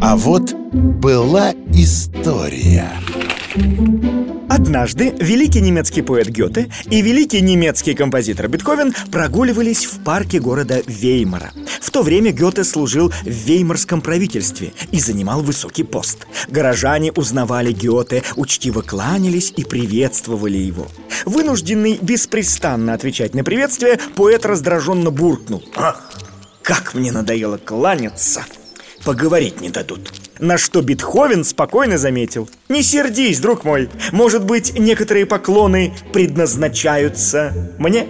А вот была история. Однажды великий немецкий поэт Гёте и великий немецкий композитор Бетховен прогуливались в парке города Веймара. В то время Гёте служил в веймарском правительстве и занимал высокий пост. Горожане узнавали Гёте, учтиво кланялись и приветствовали его. Вынужденный беспрестанно отвечать на приветствие, поэт раздраженно буркнул. «Ах, как мне надоело кланяться!» Поговорить не дадут. На что Бетховен спокойно заметил. Не сердись, друг мой. Может быть, некоторые поклоны предназначаются мне?